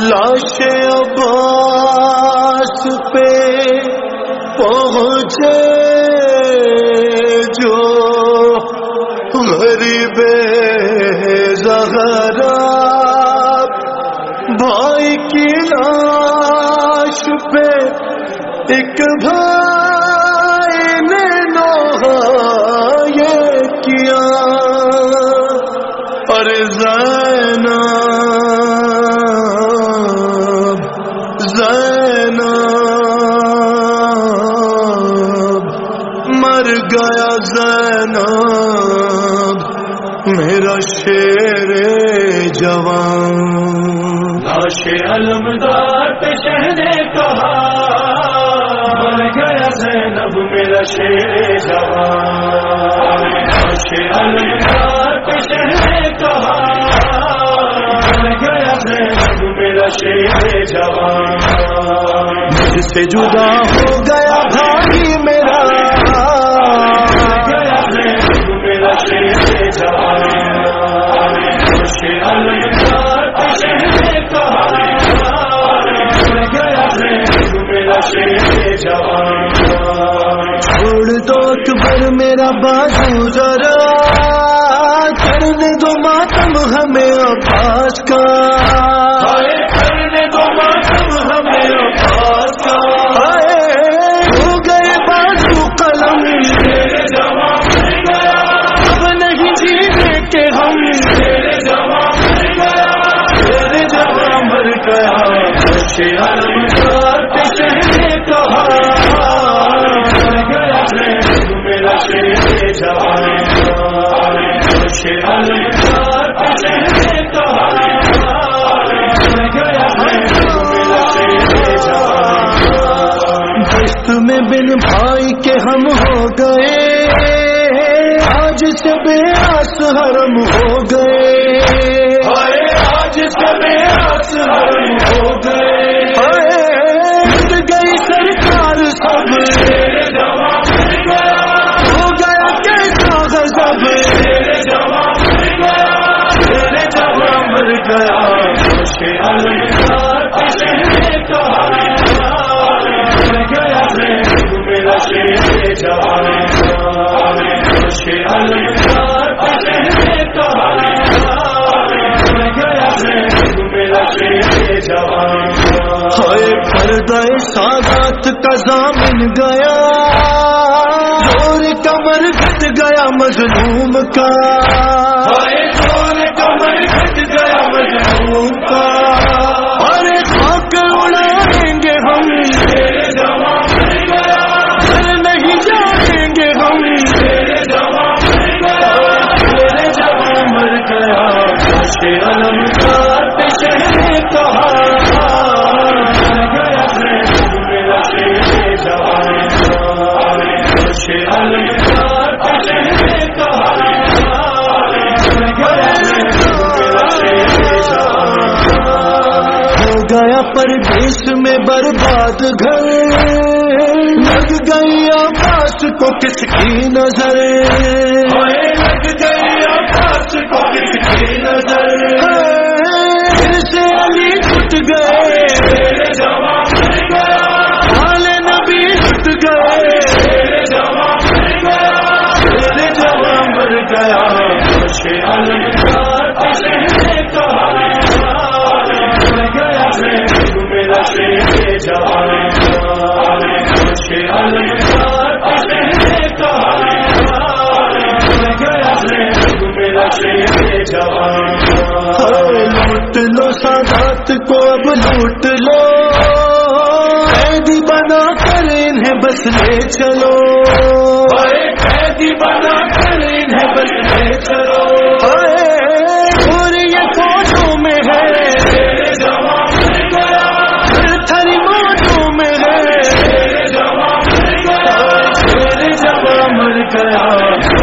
لاش عباس پہ پہنچے۔ لاش پہ ایک بھائی نے نوحا یہ کیا۔ اور زینب زینب، مر گیا زینب، میرا شیر جوان۔ علمدار پہ شہنے کہا مر گیا زینب میرا شیر جوان علمدار پہ شہنے کہا مر گیا زینب میرا شیر جوان مجھ سے جدا ہو گیا بھائی میرا۔ گیا میرا شیر جوان اکبر میرا بازو ذرا کرنے دو ماتم ہمیں عباس کا۔ کرنے دو ماتم ہمیں عباس کا۔ ہائے، ہو گئے بازو قلم۔ اب نہیں جینے کے ہم۔ مر گیا۔ میں بن بھائی کے ہم ہو گئے آج سے بے آس حرم ہو گئے۔ ہائے پردہ سادات کا ضامن گیا زور کمر گھٹ گیا مظلوم کا۔ گیا پردیش میں برباد گھر۔ لگ گئی آواز کو کس کی نظر لوٹ لو سادات کو اب لوٹ لو قیدی بنا کر انہیں بس لے چلو قیدی بنا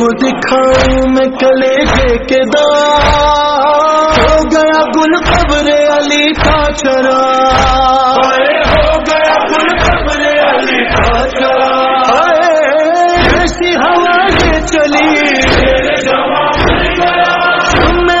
کو دکھاؤں میں کلے کے دار ہو گیا گل قبر علی کا چرا ہو گیا گل قبر علی کا چرا ایسی ہوا سے چلی۔ میں